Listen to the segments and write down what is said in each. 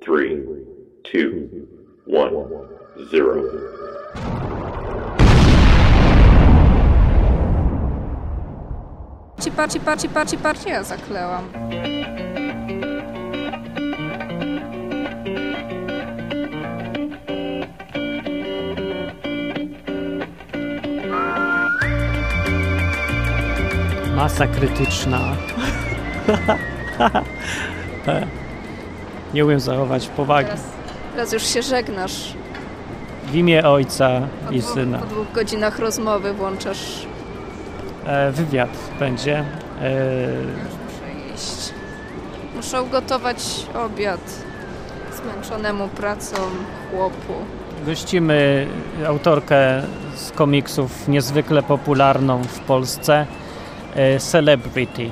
three, two, one, zero. Ci parci, parci, parci, parci, ja zaklełam. Masa krytyczna. Nie umiem zachować powagi. Teraz, teraz już się żegnasz. W imię ojca Po i dwóch, syna. po dwóch godzinach rozmowy włączasz E, wywiad będzie. E, Muszę iść. Muszę ugotować obiad zmęczonemu pracą chłopu. gościmy autorkę z komiksów niezwykle popularną w Polsce. E, Celebrity.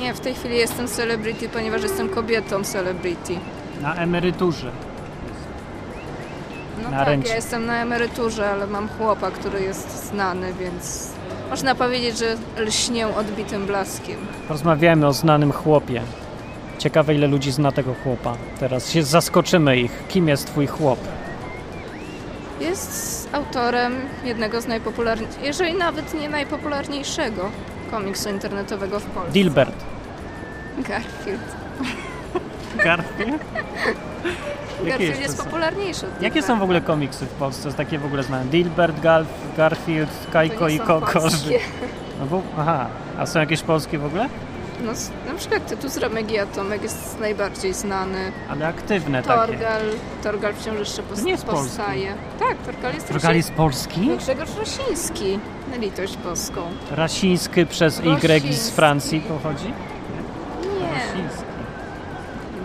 Nie, w tej chwili jestem celebrity, ponieważ jestem kobietą celebrity. Na emeryturze. No Na tak, rencie. ja jestem na emeryturze, ale mam chłopa, który jest znany, więc można powiedzieć, że lśnię odbitym blaskiem. Porozmawiamy o znanym chłopie. Ciekawe ile ludzi zna tego chłopa. Teraz się zaskoczymy ich. Kim jest twój chłop? Jest autorem jednego z najpopularniejszych, jeżeli nawet nie najpopularniejszego komiksu internetowego w Polsce. Dilbert. Garfield. Garfield? Garfield jest popularniejszy. od Jakie są w ogóle komiksy w Polsce? Z takie w ogóle znane. Dilbert, Galf, Garfield, Kajko i Koko. polskie. No bo, aha, a są jakieś polskie w ogóle? No, na przykład Tytus Remek i Atomek jest najbardziej znany. Ale aktywne takie. Torgal, Torgal wciąż jeszcze pos- To nie jest polski. powstaje. Tak, Torgal jest Rogali z Polski? No Grzegorz Rosiński, na litość boską. Rasiński przez Y z. Francji pochodzi? Nie. Rasiński.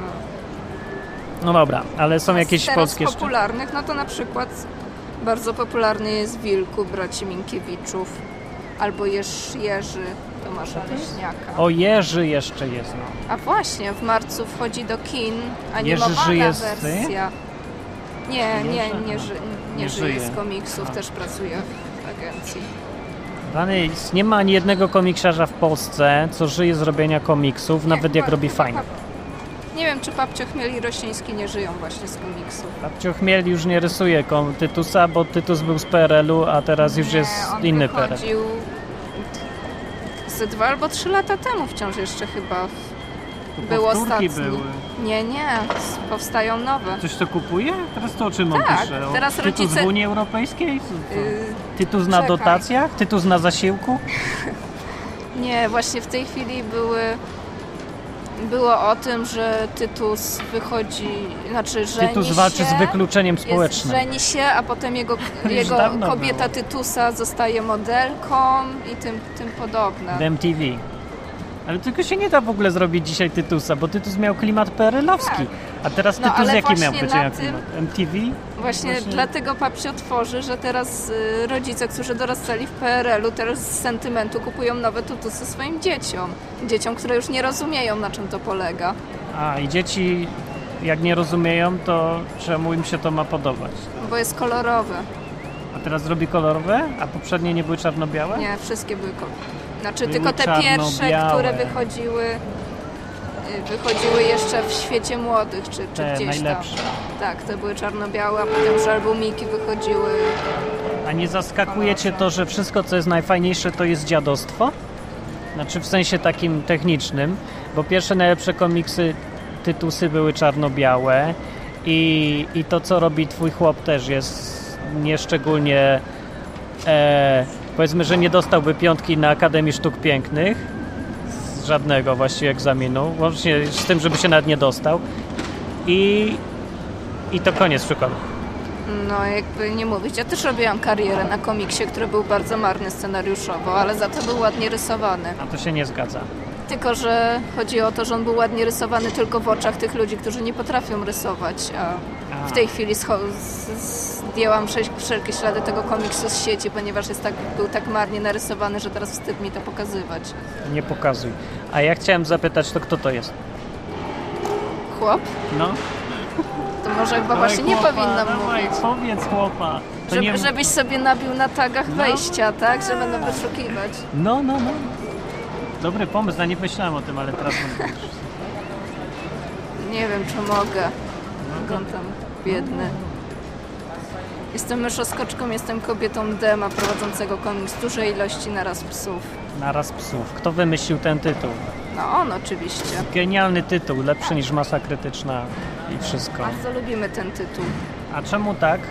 No. No dobra, ale są A z jakieś teraz polskie jeszcze? popularnych, no to na przykład bardzo popularny jest Wilku braci Minkiewiczów albo Jerz, Jerzy Tomasza Leśniaka. O, Jerzy jeszcze jest, no. A właśnie, w marcu wchodzi do kin animowana Jerzy żyje z ty? wersja. Nie, nie, nie, ży, nie, Nie żyje żyje. z komiksów, A. też pracuje w agencji. Rany, nie ma ani jednego komiksiarza w Polsce, co żyje z robienia komiksów, nawet jak robi pap- Nie wiem, czy Papcio Chmiel i Rosiński nie żyją właśnie z komiksów. Babcio Chmiel już nie rysuje Tytusa, bo Tytus był z PRL-u, a teraz już nie, jest on inny PRL. ze dwa albo trzy lata temu wciąż jeszcze chyba było Powtórki ostatni. były. Nie, nie, powstają nowe. Coś to kupuje? Teraz to o czym on Tak, pisze? O teraz Tytus rodzice- w Unii Europejskiej? Co, co? Yy, Tytus na czekaj. dotacjach? Tytus na zasiłku? Nie, właśnie w tej chwili były było o tym, że Tytus wychodzi, znaczy żeni Tytus się, walczy z wykluczeniem jest, społecznym. żeni się, a potem jego, jego kobieta było. Tytusa zostaje modelką i tym, tym podobne. MTV. Ale tylko się nie da w ogóle zrobić dzisiaj Tytusa, bo Tytus miał klimat PRL-owski. Tak. A teraz No, Tytus ale jaki miał właśnie być miał tym-? MTV? Właśnie, Właśnie- dlatego papsio tworzy, że teraz y, rodzice, którzy dorastali w PRL-u, teraz z sentymentu kupują nowe tutusy swoim dzieciom. Dzieciom, które już nie rozumieją, na czym to polega. A i dzieci jak nie rozumieją, to czemu im się to ma podobać? Bo jest kolorowe. A teraz zrobi kolorowe, a poprzednie nie były czarno-białe? Nie, wszystkie były kolorowe. Znaczy Były tylko te pierwsze, które wychodziły wychodziły jeszcze w świecie młodych, czy, czy Te gdzieś najlepsze. tam. Tak, te były czarno-białe, a potem już albumiki wychodziły. A nie zaskakuje cię to, że wszystko, co jest najfajniejsze, to jest dziadostwo? Znaczy w sensie takim technicznym, bo pierwsze najlepsze komiksy, tytusy były czarno-białe i, i to, co robi twój chłop też jest nieszczególnie... E, powiedzmy, że nie dostałby piątki na Akademii Sztuk Pięknych, żadnego właściwie egzaminu, łącznie z tym, żeby się nawet nie dostał. I, i to koniec przykładu. No, jakby nie mówić. Ja też robiłam karierę na komiksie, który był bardzo marny scenariuszowo, ale za to był ładnie rysowany. A to się nie zgadza. Tylko, że chodzi o to, że on był ładnie rysowany tylko w oczach tych ludzi, którzy nie potrafią rysować, a w tej chwili zdjęłam wszel- wszelkie ślady tego komiksu z sieci, ponieważ jest tak, był tak marnie narysowany, że teraz wstyd mi to pokazywać. Nie pokazuj. A ja chciałem zapytać, to kto to jest? Chłop? No. To może chyba właśnie nie powinnam mówić. powiedz chłopa. To Żeby, nie... Żebyś sobie nabił na tagach wejścia, tak? Że będą wyszukiwać. No, no, no. Dobry pomysł, ja nie myślałem o tym, ale teraz mam Nie wiem, czy mogę. Wyglądam tam biedny. Jestem myszoskoczką, jestem kobietą dema prowadzącego komiks dużej ilości naraz psów. Naraz psów. Kto wymyślił ten tytuł? No on oczywiście. Genialny tytuł, lepszy niż masa krytyczna i wszystko. Bardzo lubimy ten tytuł, A czemu tak?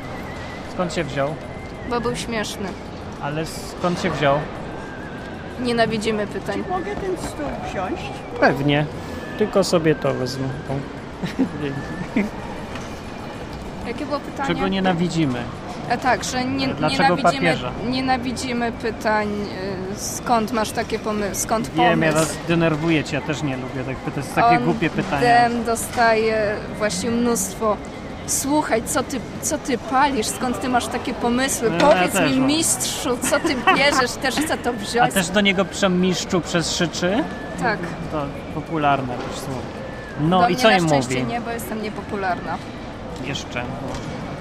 Skąd się wziął? bo był śmieszny. Ale skąd się wziął? Nienawidzimy pytań. Mogę ten stół wziąć? Pewnie. Tylko sobie to wezmę. Jakie było pytanie? Czego nienawidzimy? A tak, że nie, Dlaczego nienawidzimy, papieża? nienawidzimy pytań, y, skąd masz takie pomysły, skąd Wiem, ja pomysł. was denerwujecie, ja też nie lubię tak pytać. To jest takie On głupie pytania. Dem dostaje właśnie mnóstwo. Słuchaj, co ty, co ty palisz? Skąd ty masz takie pomysły? No, ja Powiedz też mi, mam. mistrzu, co ty bierzesz? Też chcę to A wziąć. też do niego przemiszczu przez szyczy? Tak. To popularne też słowo. No do i co im mówi? nie, bo jestem niepopularna. Jeszcze.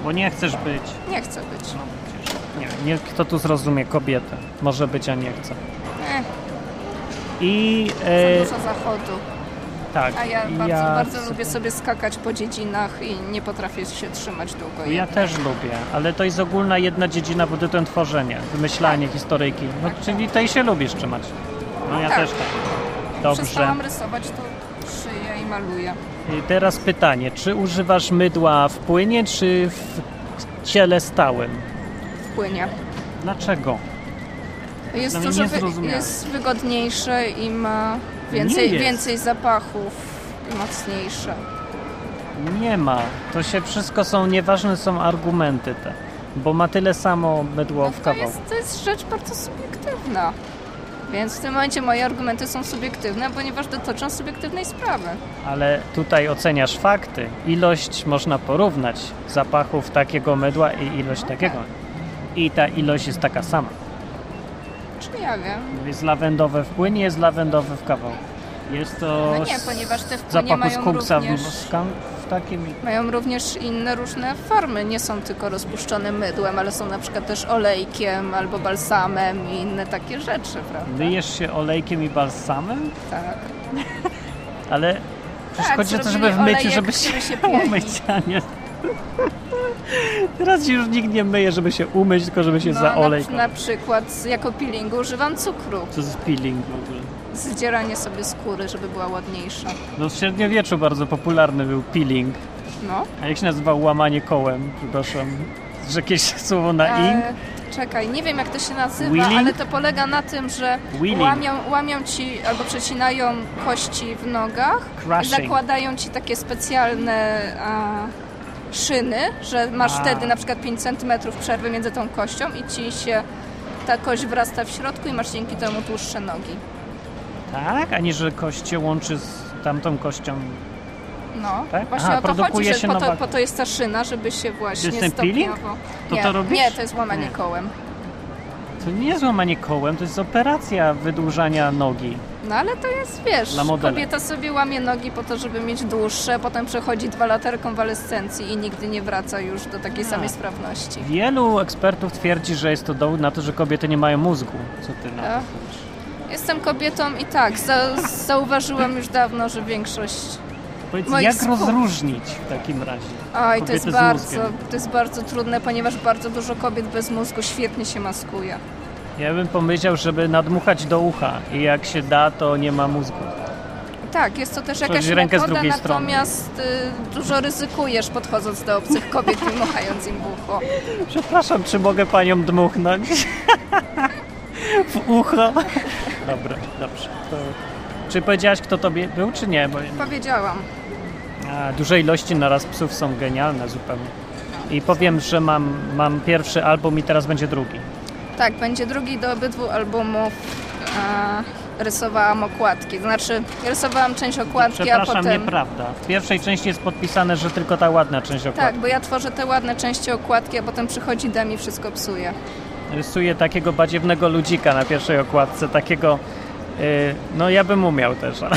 Bo, nie chcesz być. Nie chcę być. No przecież. Nie nie, kto tu zrozumie kobietę. Może być, a nie chce. Eh, I za e, dużo zachodu. tak. A ja bardzo, ja bardzo sobie- lubię sobie skakać po dziedzinach i nie potrafię się trzymać długo. Ja też lubię, ale to jest ogólna jedna dziedzina pod tytułem tworzenie, wymyślanie historyjki. No, czyli tej się lubisz trzymać. No ja Tak. też tak. Dobrze. Przestałam rysować, to szyję i maluję. I teraz pytanie, czy używasz mydła w płynie, czy w ciele stałym? Płynie. Dlaczego? Jest No, dużo wy, jest wygodniejsze i ma więcej, więcej zapachów i mocniejsze. Nie ma. To się wszystko są, nieważne są argumenty te. Bo ma tyle samo mydło No w to, kawałku. jest, to jest rzecz bardzo subiektywna. Więc w tym momencie moje argumenty są subiektywne, ponieważ dotyczą subiektywnej sprawy. Ale tutaj oceniasz fakty. Ilość można porównać zapachów takiego mydła i ilość No takiego. tak. I ta ilość jest taka sama. Czy ja wiem? Jest lawendowe w płynie, jest lawendowe w kawałku. Jest to No nie, z ponieważ te w płynie zapachu mają skunksa również- w, skan- w takim... Mają również inne różne formy. Nie są tylko rozpuszczone mydłem, ale są na przykład też olejkiem albo balsamem i inne takie rzeczy, prawda? Myjesz się olejkiem i balsamem? Tak. Ale przecież Tak, chodzi o to, żeby w myciu, żeby się, się umyć, a nie... Teraz się już nikt nie myje, żeby się umyć, tylko żeby się No, za olej... na, na przykład jako peelingu używam cukru. Co z peeling w ogóle? Zdzieranie sobie skóry, żeby była ładniejsza. No w średniowieczu bardzo popularny był peeling. No. A jak się nazywał łamanie kołem? Przepraszam. Że jakieś słowo na ing? E, czekaj, nie wiem jak to się nazywa, Wheeling? ale to polega na tym, że Wheeling. łamią, łamią ci albo przecinają kości w nogach i Crushing. zakładają ci takie specjalne a, szyny, że masz A. wtedy na przykład 5 cm przerwy między tą kością i ci się ta kość wrasta w środku i masz dzięki temu dłuższe nogi. Tak? A nie, że kość się łączy z tamtą kością. No, Tak? właśnie Aha, o to chodzi, że po to, po to jest ta szyna, żeby się właśnie jest ten peeling? stopniowo... To nie, to robisz? nie, to jest łamanie Nie. kołem. To nie jest łamanie kołem, to jest operacja wydłużania nogi. No ale to jest, wiesz, kobieta sobie łamie nogi po to, żeby mieć dłuższe, potem przechodzi dwa lata rekonwalescencji i nigdy nie wraca już do takiej A. samej sprawności. Wielu ekspertów twierdzi, że jest to dowód na to, że kobiety nie mają mózgu. Co ty na to powiesz? Jestem kobietą i tak, za, zauważyłam już dawno, że większość... Powiedz, Moich jak słów. rozróżnić w takim razie? Oj, to jest, bardzo, to jest bardzo trudne, ponieważ bardzo dużo kobiet bez mózgu świetnie się maskuje. Ja bym pomyślał, żeby nadmuchać do ucha i jak się da, to nie ma mózgu. Tak, jest to też jakaś rękę z metoda, drugiej strony. natomiast y, dużo ryzykujesz podchodząc do obcych kobiet i machając im w ucho. Przepraszam, czy mogę panią dmuchnąć? w ucho? Dobra, dobrze. To... Czy powiedziałaś, kto tobie był, czy nie? Bo Powiedziałam. a, duże ilości naraz psów są genialne zupełnie. I powiem, że mam, mam pierwszy album i teraz będzie drugi. Tak, będzie drugi do obydwu albumów. E, rysowałam okładki. Znaczy, rysowałam część okładki, a Przepraszam, potem. nieprawda. W pierwszej części jest podpisane, że tylko ta ładna część okładki. Tak, bo ja tworzę te ładne części okładki, a potem przychodzi Dem i wszystko psuje. Rysuję takiego badziewnego ludzika na pierwszej okładce, takiego... y, no ja bym umiał też, ale...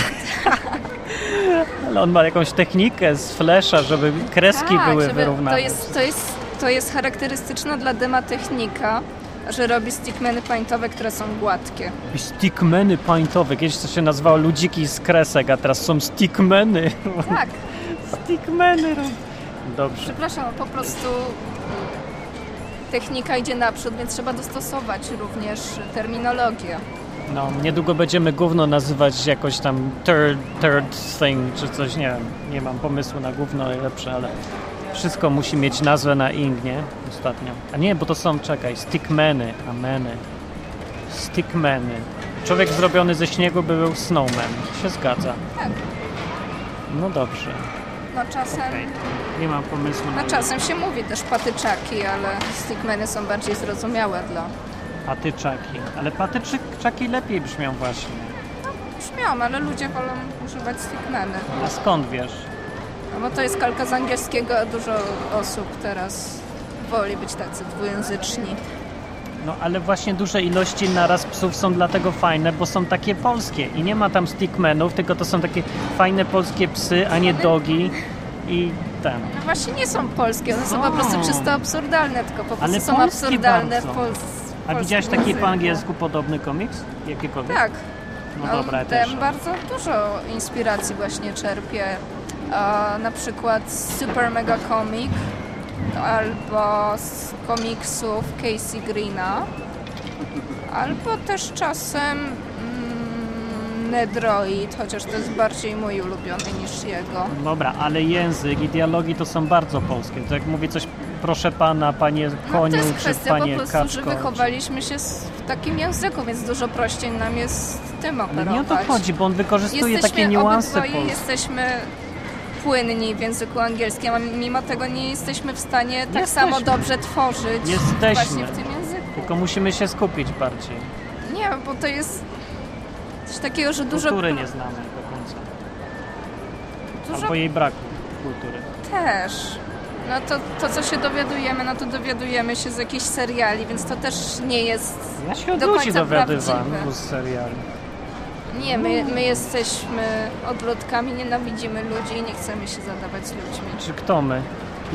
ale on ma jakąś technikę z flesza, żeby kreski tak, były żeby, wyrównane. to, jest, to, jest, to jest charakterystyczna dla Dema technika, że robi stickmany paintowe, które są gładkie. Stickmeny paintowe. Kiedyś to się nazywało ludziki z kresek, a teraz są stickmeny. Tak, Stickmany rob... Dobrze. Przepraszam, po prostu technika idzie naprzód, więc trzeba dostosować również terminologię. No, niedługo będziemy gówno nazywać jakoś tam third, third thing, czy coś, nie wiem. Nie mam pomysłu na gówno lepsze, ale wszystko musi mieć nazwę na ing, nie? Ostatnio. A nie, bo to są, czekaj, stickmany, ameny. Stickmany. Człowiek zrobiony ze śniegu by był snowman. Się zgadza. Tak. No dobrze. No czasem, Okej. Nie mam pomysłu na no czasem się mówi też patyczaki, ale stickmeny są bardziej zrozumiałe dla... patyczaki. Ale patyczaki lepiej brzmią właśnie. Brzmią, ale ludzie wolą używać stickmeny. A skąd wiesz? No bo to jest kalka z angielskiego, a dużo osób teraz woli być tacy dwujęzyczni. No ale właśnie duże ilości naraz psów są dlatego fajne, bo są takie polskie i nie ma tam stickmenów, tylko to są takie fajne polskie psy, a nie dogi i ten. No właśnie nie są polskie, one są po prostu czysto absurdalne, tylko po prostu Ale są absurdalne w bardzo. Pol- A polskim widziałeś taki języku. po angielsku podobny komiks? Jakikolwiek? Tak. No dobra, ja ten też. bardzo dużo inspiracji właśnie czerpie. A, na przykład z Super Mega Comic albo z komiksów Casey Greena albo też czasem Nedroid, chociaż to jest bardziej mój ulubiony niż jego. Dobra, ale język i dialogi to są bardzo polskie. To jak mówię coś, proszę pana, panie No, koniu, to jest czy kwestia panie po prostu, kaczko. że wychowaliśmy się w takim języku, więc dużo prościej nam jest tym Ale operować. nie o to chodzi, bo on wykorzystuje Jesteśmy takie niuanse polskie. jesteśmy płynni w języku angielskim, a mimo tego nie jesteśmy w stanie tak Jesteśmy. samo dobrze tworzyć Jesteśmy. właśnie w tym języku. Tylko musimy się skupić bardziej. Nie, bo to jest coś takiego, że dużo, Kultury nie znamy do końca. dużo Albo jej braku kultury. też. No to, to, co się dowiadujemy, no to dowiadujemy się z jakichś seriali, więc to też nie jest... Ja się od Do ludzi końca dowiadywałem prawdziwe. z seriali. Nie, my, my jesteśmy odludkami, nienawidzimy ludzi i nie chcemy się zadawać z ludźmi. Czy kto my?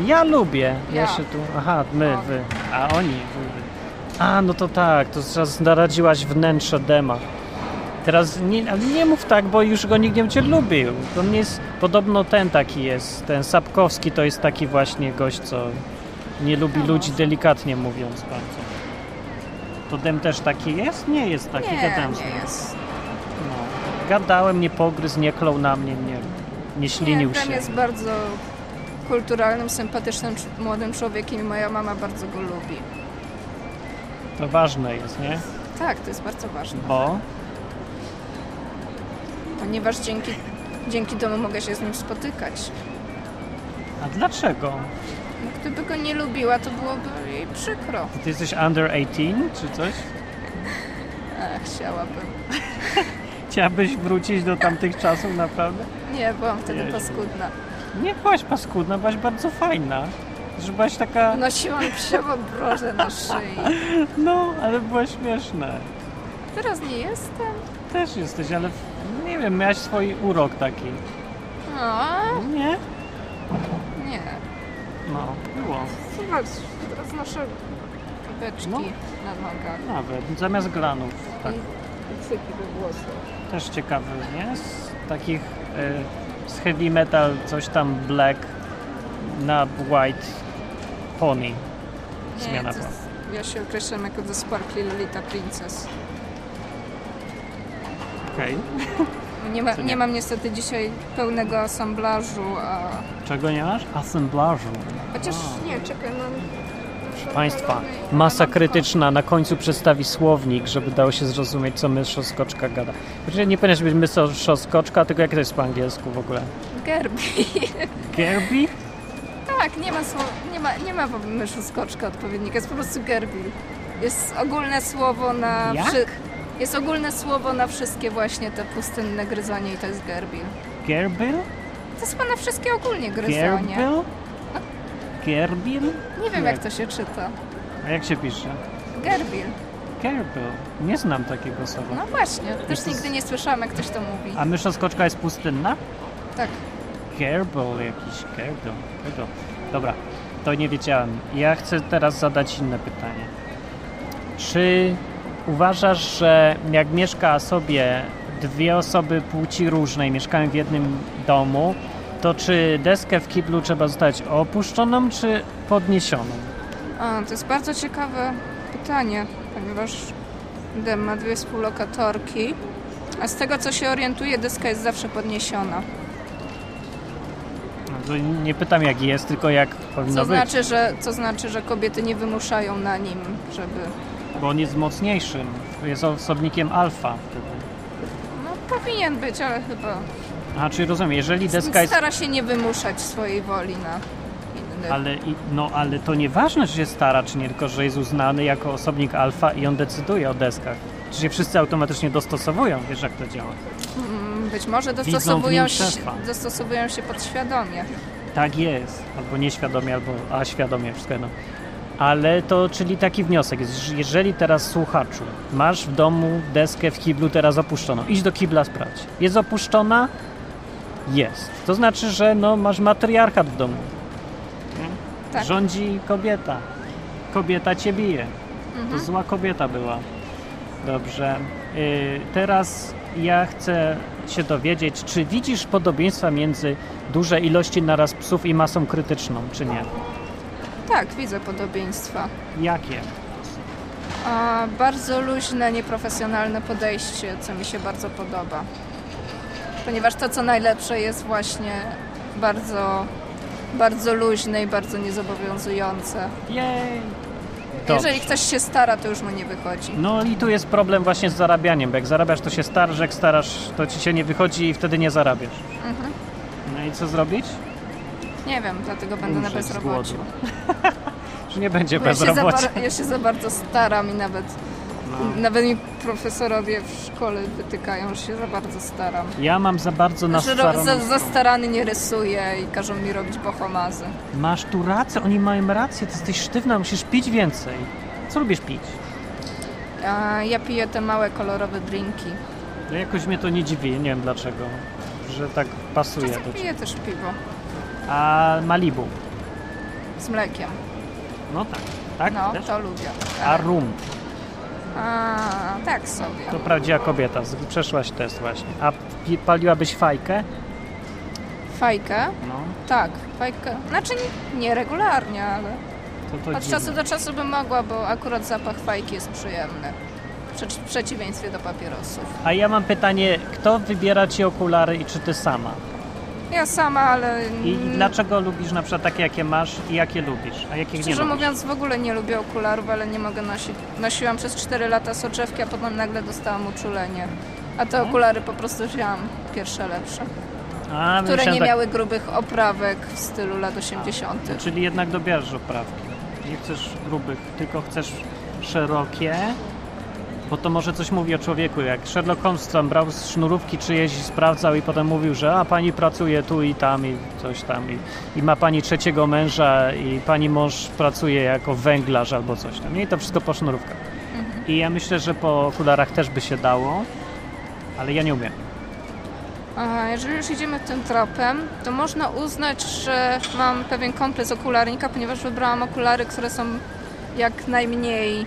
Ja lubię. Ja, Ja. się tu. Aha, my, wy. A oni, wy, wy. A, no to tak, to teraz naradziłaś wnętrze dema. Teraz nie, nie mów tak, bo już go nikt nie będzie lubił. To nie jest, podobno ten taki jest, ten Sapkowski to jest taki właśnie gość, co nie lubi No ludzi delikatnie mówiąc bardzo. To dem też taki jest? Nie jest taki, Nie, gadałem z nim. nie jest. No. Gadałem, nie pogryzł, nie klął na mnie, nie, nie ślinił nie, się. Ten jest bardzo kulturalnym, sympatycznym cz- młodym człowiekiem i moja mama bardzo go lubi. To ważne jest, nie? Tak, to jest bardzo ważne, Bo ponieważ dzięki, dzięki temu mogę się z nim spotykać. A dlaczego? No, Gdyby go nie lubiła, to byłoby jej przykro. Ty jesteś under 18 czy coś? Ech, chciałabym. Chciałabyś wrócić do tamtych czasów naprawdę? Nie, byłam wtedy Jezu. paskudna. Nie byłaś paskudna, byłaś bardzo fajna. Że byłaś taka, Nosiłam psiową brożę na szyi. no, ale byłaś śmieszna. Teraz nie jestem. Też jesteś, ale nie wiem, miałaś swój urok taki. No, Nie? nie. No, było. Zobacz, teraz noszę beczki No. na nogach Nawet, zamiast glanów. Tak, i cyki we włosach. też ciekawy, nie? Z takich, y, z heavy metal, coś tam black na white pony. Nie, Zmiana to była. jest- ja się określam jako The Sparkly Lolita Princess. Okej. Nie, ma, nie? nie mam niestety dzisiaj pełnego asamblażu, a... Czego nie masz? Assemblażu. Chociaż nie, czekaj, mam... mam Państwa, masa krytyczna na końcu przedstawi słownik, żeby dało się zrozumieć, co myszoskoczka gada. Znaczy, nie powinieneś być myszoskoczka, tylko jak to jest po angielsku w ogóle? Gerbi. Gerbi? tak, nie ma, słowa, nie ma, nie ma myszu skoczka odpowiednika, jest po prostu gerbil. Jest ogólne słowo na... Jak? Wszy... Jest ogólne słowo na wszystkie właśnie te pustynne gryzonie i to jest gerbil. Gerbil? To jest chyba na wszystkie ogólnie gryzonie. Gerbil? Gerbil? Nie wiem jak to się czyta. A jak się pisze? Gerbil. Gerbil. Nie znam takiego słowa. No właśnie, też Jest nigdy nie słyszałam jak ktoś to mówi. A myszoskoczka jest pustynna? Tak. Gerbil jakiś, gerbil, gerbil. Dobra, to nie wiedziałem. Ja chcę teraz zadać inne pytanie. Czy uważasz, że jak mieszka sobie dwie osoby płci różnej, mieszkają w jednym domu, to czy deskę w kiblu trzeba zostać opuszczoną, czy podniesioną? A, to jest bardzo ciekawe pytanie, ponieważ Dem ma dwie współlokatorki, a z tego co się orientuję, deska jest zawsze podniesiona. No nie pytam jak jest, tylko jak powinno Co być. znaczy, że, co znaczy, że kobiety nie wymuszają na nim, żeby... Bo on jest mocniejszym. Jest osobnikiem alfa. wtedy. No powinien być, ale chyba... A, czyli rozumiem, jeżeli deska jest... Stara się nie wymuszać swojej woli na innych. Ale, i- no, ale to nieważne, czy się stara, czy nie, tylko że jest uznany jako osobnik alfa i on decyduje o deskach. Czy się wszyscy automatycznie dostosowują? Wiesz, jak to działa? Mm, Być może dostosowują się, szefa. dostosowują się podświadomie. Tak jest. Albo nieświadomie, albo a świadomie, wszystko jedno. Ale to, czyli taki wniosek jest, jeżeli teraz słuchaczu masz w domu deskę w kiblu teraz opuszczoną, idź do kibla sprawdź. Jest opuszczona? Jest. To znaczy, że no, masz matriarchat w domu. Tak. Rządzi kobieta. Kobieta cię bije. Mhm. To zła kobieta była. Dobrze. Yy, teraz ja chcę się dowiedzieć, czy widzisz podobieństwa między dużej ilości naraz psów i masą krytyczną, czy nie? Tak, widzę podobieństwa. Jakie? A, bardzo luźne, nieprofesjonalne podejście, co mi się bardzo podoba. Ponieważ to, co najlepsze, jest właśnie bardzo, bardzo luźne i bardzo niezobowiązujące. Jej! Dobrze. Jeżeli ktoś się stara, to już mu nie wychodzi. No i tu jest problem właśnie z zarabianiem, bo jak zarabiasz, to się starasz, jak starasz, to ci się nie wychodzi i wtedy nie zarabiasz. Mhm. No i co zrobić? Nie wiem, dlatego będę na Umrzeć z bezrobociu. nie będzie Bo ja bezrobocia. bar- ja się za bardzo staram i nawet, No. nawet mi profesorowie w szkole wytykają, że się za bardzo staram. Ja mam za bardzo na Że ro- za, za starany nie rysuję i każą mi robić bohomazy. Masz tu rację, oni mają rację, ty jesteś sztywna, musisz pić więcej. Co lubisz pić? A ja piję te małe kolorowe drinki. No jakoś mnie to nie dziwi, nie wiem dlaczego, że tak pasuje Czasem do piję też piwo A Malibu? z mlekiem. No tak, tak? No, Też? to lubię. A rum? A, tak sobie. To prawdziwa kobieta, przeszłaś test właśnie. A paliłabyś fajkę? Fajkę? No, Tak, fajkę. Znaczy nie, nie regularnie, ale to to od dziwne. czasu do czasu bym mogła, bo akurat zapach fajki jest przyjemny. W przeciwieństwie do papierosów. A ja mam pytanie, kto wybiera ci okulary i czy ty sama? Ja sama, ale I mm, dlaczego lubisz na przykład takie, jakie masz i jakie lubisz, a jakich nie szczerze lubisz? mówiąc w ogóle nie lubię okularów, ale nie mogę nosić. Nosiłam przez 4 lata soczewki, a potem nagle dostałam uczulenie. A te Mhm. okulary po prostu wzięłam pierwsze lepsze. A, które myślałem nie tak, miały grubych oprawek w stylu lat 80. Czyli jednak dobierasz oprawki. Nie chcesz grubych, tylko chcesz szerokie, bo to może coś mówi o człowieku. Jak Sherlock Holmes tam brał z sznurówki czyjeś, sprawdzał i potem mówił, że a pani pracuje tu i tam i coś tam i, i ma pani trzeciego męża i pani mąż pracuje jako węglarz albo coś tam. I to wszystko po sznurówkach. I ja myślę, że po okularach też by się dało, ale ja nie umiem. A jeżeli już idziemy tym tropem, to można uznać, że mam pewien kompleks okularnika, ponieważ wybrałam okulary, które są jak najmniej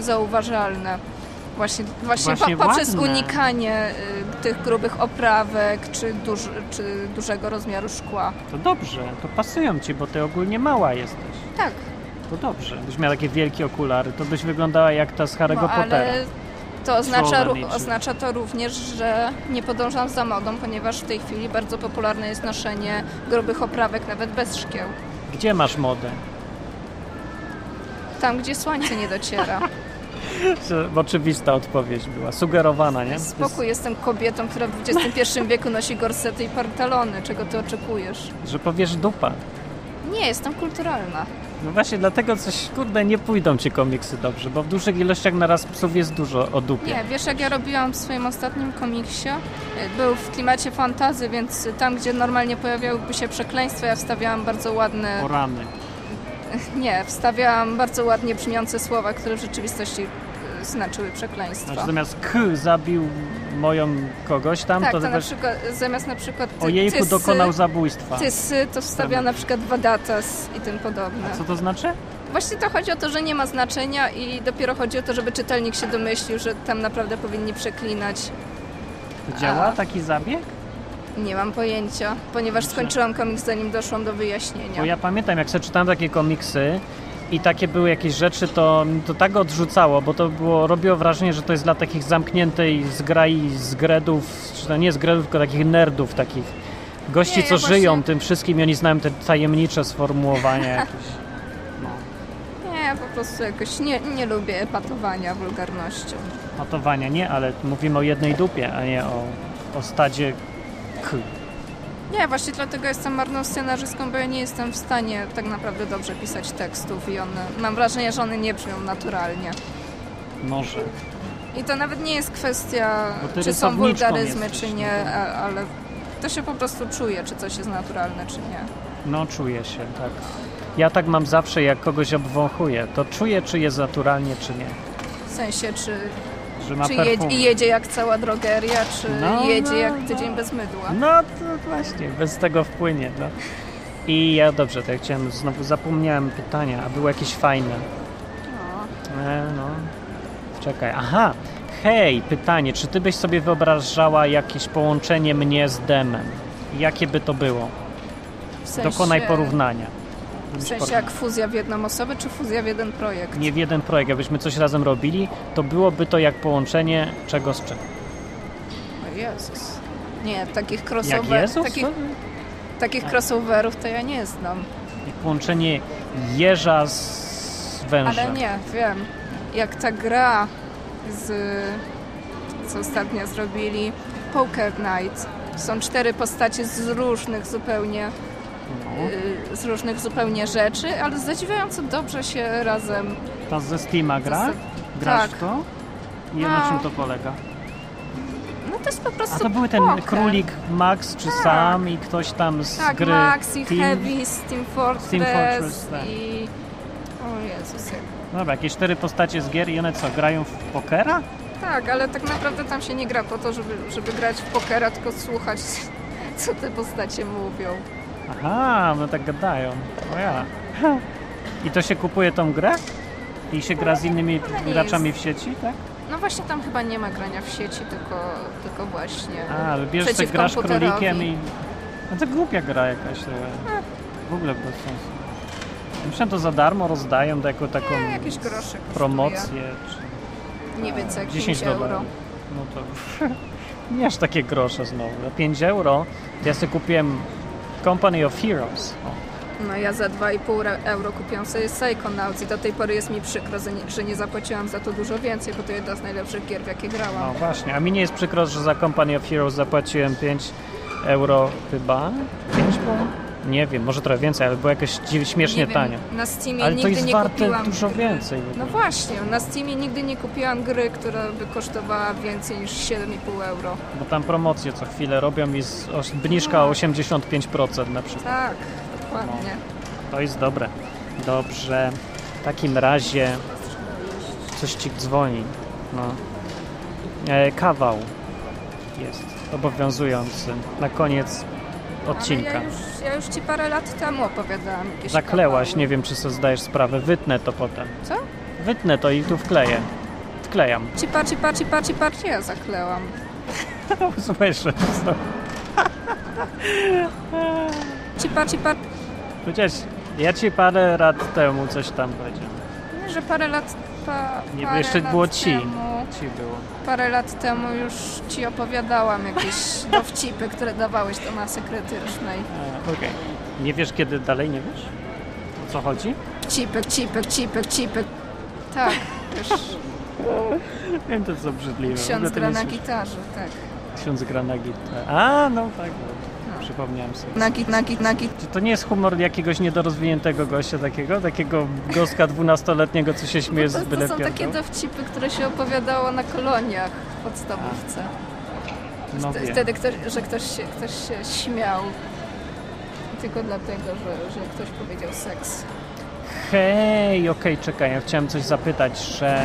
zauważalne. Właśnie, właśnie, Właśnie po, poprzez ładne. unikanie y, tych grubych oprawek czy, duż, czy dużego rozmiaru szkła. To dobrze, to pasują ci, bo ty ogólnie mała jesteś. Tak, To dobrze. Gdybyś miała takie wielkie okulary, to byś wyglądała jak ta z Harry'ego no, Pottera. ale to oznacza, oznacza to również, że nie podążam za modą, ponieważ w tej chwili bardzo popularne jest noszenie grubych oprawek nawet bez szkieł. Gdzie masz modę? Tam, gdzie słońce nie dociera. Oczywista odpowiedź była, sugerowana, nie? Spokój, jestem kobietą, która w XXI wieku nosi gorsety i pantalony. Czego ty oczekujesz? Że powiesz dupa. Nie, jestem kulturalna. No właśnie dlatego coś, kurde, nie pójdą ci komiksy dobrze, bo w dużych ilościach naraz psów jest dużo o dupie. Nie, wiesz jak ja robiłam w swoim ostatnim komiksie? Był w klimacie fantazy, więc tam, gdzie normalnie pojawiałyby się przekleństwa, ja wstawiałam bardzo ładne... O rany. Nie, wstawiałam bardzo ładnie brzmiące słowa, które w rzeczywistości znaczyły Znaczy przekleństwa. zamiast k zabił moją kogoś tam, Tak, to, to na przykład, zamiast na przykład ty, o jejku tysy, dokonał zabójstwa. tysy, to wstawiałam na przykład wadatas i tym podobne. A co to znaczy? Właśnie to chodzi o to, że nie ma znaczenia i dopiero chodzi o to, żeby czytelnik się domyślił, że tam naprawdę powinni przeklinać. Działa A. taki zabieg? Nie mam pojęcia, ponieważ skończyłam komiks zanim doszłam do wyjaśnienia. Bo ja pamiętam, jak sobie czytałem takie komiksy i takie były jakieś rzeczy, to to tak odrzucało, bo to było, robiło wrażenie, że to jest dla takich zamkniętej zgrai z gredów, czy to nie z gredów, tylko takich nerdów, takich gości, Nie, ja co właśnie- żyją tym wszystkim i oni znają te tajemnicze sformułowania jakieś. No, Nie, po prostu jakoś nie, nie lubię epatowania wulgarnością. matowania nie, ale mówimy o jednej dupie, a nie o, o stadzie k. Nie, właśnie dlatego jestem marną scenarzystką, bo ja nie jestem w stanie tak naprawdę dobrze pisać tekstów i one, mam wrażenie, że one nie brzmią naturalnie. Może. I to nawet nie jest kwestia, czy są wulgaryzmy, jesteś, czy no nie, a- ale to się po prostu czuje, czy coś jest naturalne, czy nie. No, czuję się, tak. Ja tak mam zawsze, jak kogoś obwąchuję, to czuję, czy jest naturalnie, czy nie. W sensie, czy, Że ma czy perfum. jedzie, jedzie jak cała drogeria, czy No, jedzie no, jak no. tydzień bez mydła. No to właśnie, bez tego wpłynie. No. I ja dobrze, to ja chciałem, znowu zapomniałem pytania, a było jakieś fajne. No. E, no. Czekaj, aha. Hej, pytanie, czy ty byś sobie wyobrażała jakieś połączenie mnie z demem? Jakie by to było? W sensie, Dokonaj porównania. W sensie jak fuzja w jedną osobę, czy fuzja w jeden projekt? Nie w jeden projekt, jakbyśmy coś razem robili, to byłoby to jak połączenie czego z czego. O Jezus. Nie, takich Jak crossover, Jezus? takich, takich crossoverów to ja nie znam. Jak połączenie jeża z wężem. Ale nie, wiem. Jak ta gra z... co ostatnio zrobili, Poker Night. Są cztery postacie z różnych zupełnie z różnych zupełnie rzeczy, ale zadziwiająco dobrze się razem... Ta ze Steama gra? Grasz tak. to? I na No. czym to polega? No to jest po prostu A to były ten poker. królik Max czy Sam i ktoś tam z Tak, gry Max i Team. Heavy, z Team Fortress, Team Fortress, tak. i... O Jezus, jak... Dobra, jakieś cztery postacie z gier i one co, grają w pokera? Tak, ale tak naprawdę tam się nie gra po to, żeby, żeby grać w pokera, tylko słuchać, co te postacie mówią. Aha, no tak gadają. O ja. I to się kupuje tą grę? I się gra z innymi graczami w sieci, tak? No właśnie tam chyba nie ma grania w sieci, tylko, tylko właśnie A, ale bierzesz, grasz królikiem i... No to głupia gra jakaś. trochę. W ogóle bez sensu. Myślałem, to za darmo rozdają jako taką Nie, jakieś grosze promocję. Czy... Nie więcej jak 10 5 euro. No to nie aż takie grosze znowu. Za 5 euro to ja sobie kupiłem Company of Heroes. No ja za 2,5 re- euro kupiłam sobie Psychonauts i do tej pory jest mi przykro, że nie, że nie zapłaciłam za to dużo więcej, bo to jedna z najlepszych gier, w jakie grałam. no właśnie, a mi nie jest przykro, że za Company of Heroes zapłaciłem 5 euro chyba. 5 było? Nie wiem, może trochę więcej, ale było dziw- śmiesznie nie wiem, tanio. Na Steamie Ale to nigdy jest nie warte kupiłam dużo gry. więcej. No właśnie, na Steamie nigdy nie kupiłam gry, która by kosztowała więcej niż 7,5 euro. Bo tam promocje co chwilę robią i obniżka o 85% na przykład. Tak, dokładnie. To jest dobre. Dobrze. W takim razie coś ci dzwoni. No. E, kawał jest obowiązujący na koniec odcinka. Ja już, ja już ci parę lat temu opowiadałam jakieś Zaklełaś, kawały. nie wiem czy sobie zdajesz sprawę. Wytnę to potem. Co? Wytnę to i tu wkleję. Wklejam. Ci par, ci par, ci par, ci par, ja zaklełam. Słyszę. Ci par, ci par, Chociaż ja ci parę lat temu coś tam powiedziałem. nie, że parę lat, pa, Nie, parę jeszcze lat było ci. Temu, Ci było. parę lat temu już ci opowiadałam jakieś dowcipy, które dawałeś do masy krytycznej. E, Okej. Nie wiesz kiedy dalej, nie wiesz? O co chodzi? Cipek, cipek, cipek, cipek. Tak, wiesz, Wiem, to co obrzydliwe. W ogóle ksiądz to gra nie na słyszę. gitarze, tak. Ksiądz gra na gitarze. A, no tak. No. Przypomniałem sobie. Na git, na git, na git. Czy to nie jest humor jakiegoś niedorozwiniętego gościa takiego? Takiego gostka dwunastoletniego, co się śmieje z byle to są takie dowcipy, które się opowiadało na koloniach w podstawówce. No. Wtedy, ktoś, że ktoś się, ktoś się śmiał. Tylko dlatego, że, że ktoś powiedział seks. Hej, okej, czekaj, ja chciałem coś zapytać, że...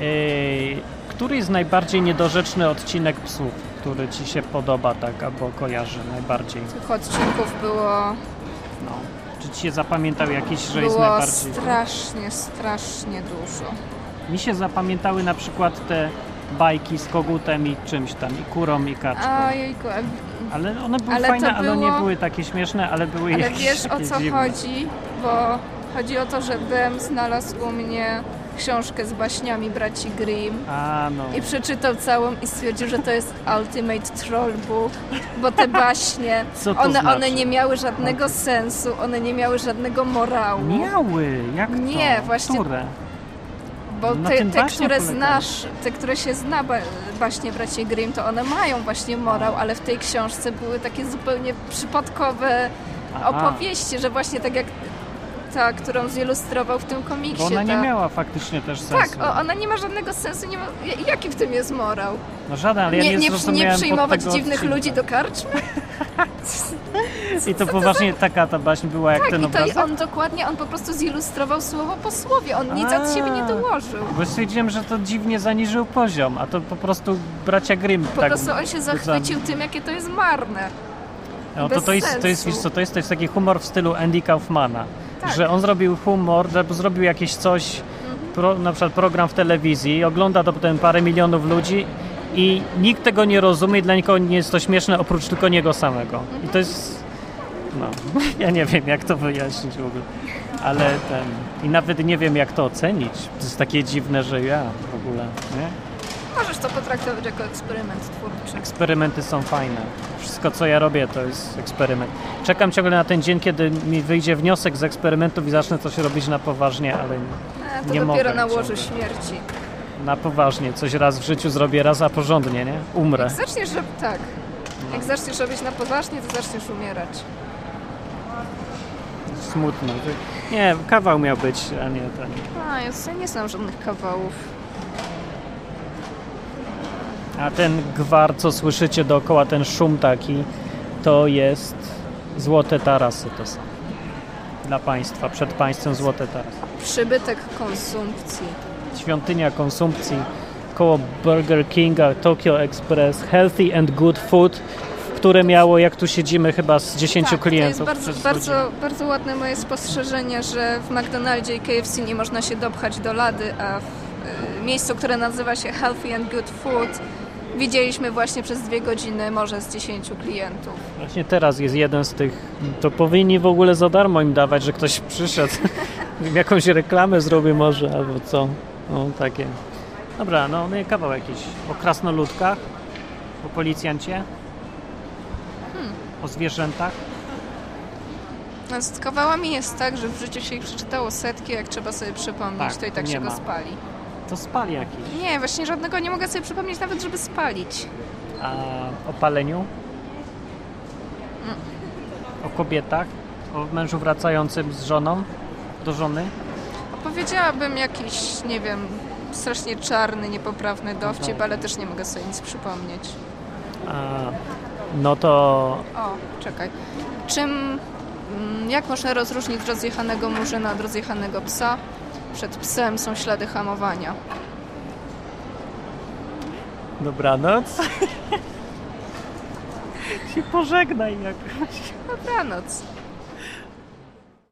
Yy, który jest najbardziej niedorzeczny odcinek psów, który ci się podoba, tak, albo kojarzy najbardziej? Tych odcinków było, No. Czy ci się zapamiętał jakiś, że jest było najbardziej... strasznie, strasznie dużo. Mi się zapamiętały na przykład te bajki z kogutem i czymś tam, i kurą, i kaczką. A Ale one były Ale fajne, ale nie było- były takie śmieszne, ale były Ale jakieś wiesz o co dziwne. chodzi? Bo chodzi o to, że Bem znalazł u mnie książkę z baśniami braci Grimm A, no. i przeczytał całą i stwierdził, że to jest Ultimate Troll Book, bo te baśnie, Co to one, znaczy? one nie miały żadnego sensu, one nie miały żadnego morału. Miały, jak to? Nie, właśnie- Które? Bo Na te, tym te które znasz, te, które się zna ba- baśnie braci Grimm, to one mają właśnie morał, ale w tej książce były takie zupełnie przypadkowe Aha. opowieści, że właśnie tak jak ta, którą zilustrował w tym komiksie. Bo ona nie ta... miała faktycznie też sensu. Tak, o, ona nie ma żadnego sensu. Nie ma... Jaki w tym jest morał? No żaden, ale ja nie, nie, nie, nie przyjmować dziwnych odcinka. ludzi do karczmy? I to poważnie taka ta baśń była jak Tak, ten obrazek? on dokładnie, on po prostu zilustrował słowo po słowie. On nic od siebie nie A. dołożył. Bo stwierdziłem, że to dziwnie zaniżył poziom, a to po prostu bracia Grimm Po tak prostu on się zachwycił tym, jakie to jest marne. No to, to, jest, to jest, wiesz co, to jest, to jest taki humor w stylu Andy Kaufmana, Tak. że on zrobił humor, albo zrobił jakieś coś, Mhm. pro, na przykład program w telewizji, ogląda to potem parę milionów ludzi i nikt tego nie rozumie i dla nikogo nie jest to śmieszne oprócz tylko niego samego. I to jest, no, ja nie wiem jak to wyjaśnić w ogóle, ale ten, i nawet nie wiem jak to ocenić. To jest takie dziwne, że ja w ogóle, nie? Możesz to potraktować jako eksperyment twórczy. Eksperymenty są fajne. Wszystko, co ja robię, to jest eksperyment. Czekam ciągle na ten dzień, kiedy mi wyjdzie wniosek z eksperymentów i zacznę coś robić na poważnie, ale E, to Nie dopiero mogę na łożu ciągle. śmierci. na poważnie. Coś raz w życiu zrobię, raz a porządnie, nie? Umrę. Jak zaczniesz, że tak. Jak zaczniesz robić na poważnie, to zaczniesz umierać. Smutno. Nie, kawał miał być, a nie ten. A, ja nie znam żadnych kawałów. A ten gwar, co słyszycie dookoła, ten szum taki, to jest złote tarasy to są. Dla państwa, przed państwem złote tarasy. Przybytek konsumpcji. świątynia konsumpcji koło Burger Kinga, Tokyo Express, Healthy and Good Food, które miało, jak tu siedzimy, chyba z 10 tak, klientów. To jest bardzo, bardzo, bardzo ładne moje spostrzeżenie, że w McDonaldzie i KFC nie można się dopchać do lady, a w y, miejscu, które nazywa się Healthy and Good Food widzieliśmy właśnie przez dwie godziny może z 10 klientów. Właśnie teraz jest jeden z tych, to powinni w ogóle za darmo im dawać, że ktoś przyszedł, jakąś reklamę zrobię może, albo co. No takie. Dobra, no, no kawał jakiś o krasnoludkach, o policjancie, Hmm. o zwierzętach. No, z kawałami jest tak, że w życiu się ich przeczytało setki, jak trzeba sobie przypomnieć, Tak, to i tak się ma. go spali. To spali jakiś. Nie, właśnie żadnego nie mogę sobie przypomnieć nawet, żeby spalić. A o paleniu? O kobietach? O mężu wracającym z żoną? Do żony? Powiedziałabym jakiś, nie wiem, strasznie czarny, niepoprawny dowcip, tak. ale też nie mogę sobie nic przypomnieć. A, no to O, czekaj. Czym, mm, jak można rozróżnić rozjechanego murzyna od rozjechanego psa? Przed psem są ślady hamowania. dobranoc. się pożegnaj jakoś. Dobranoc.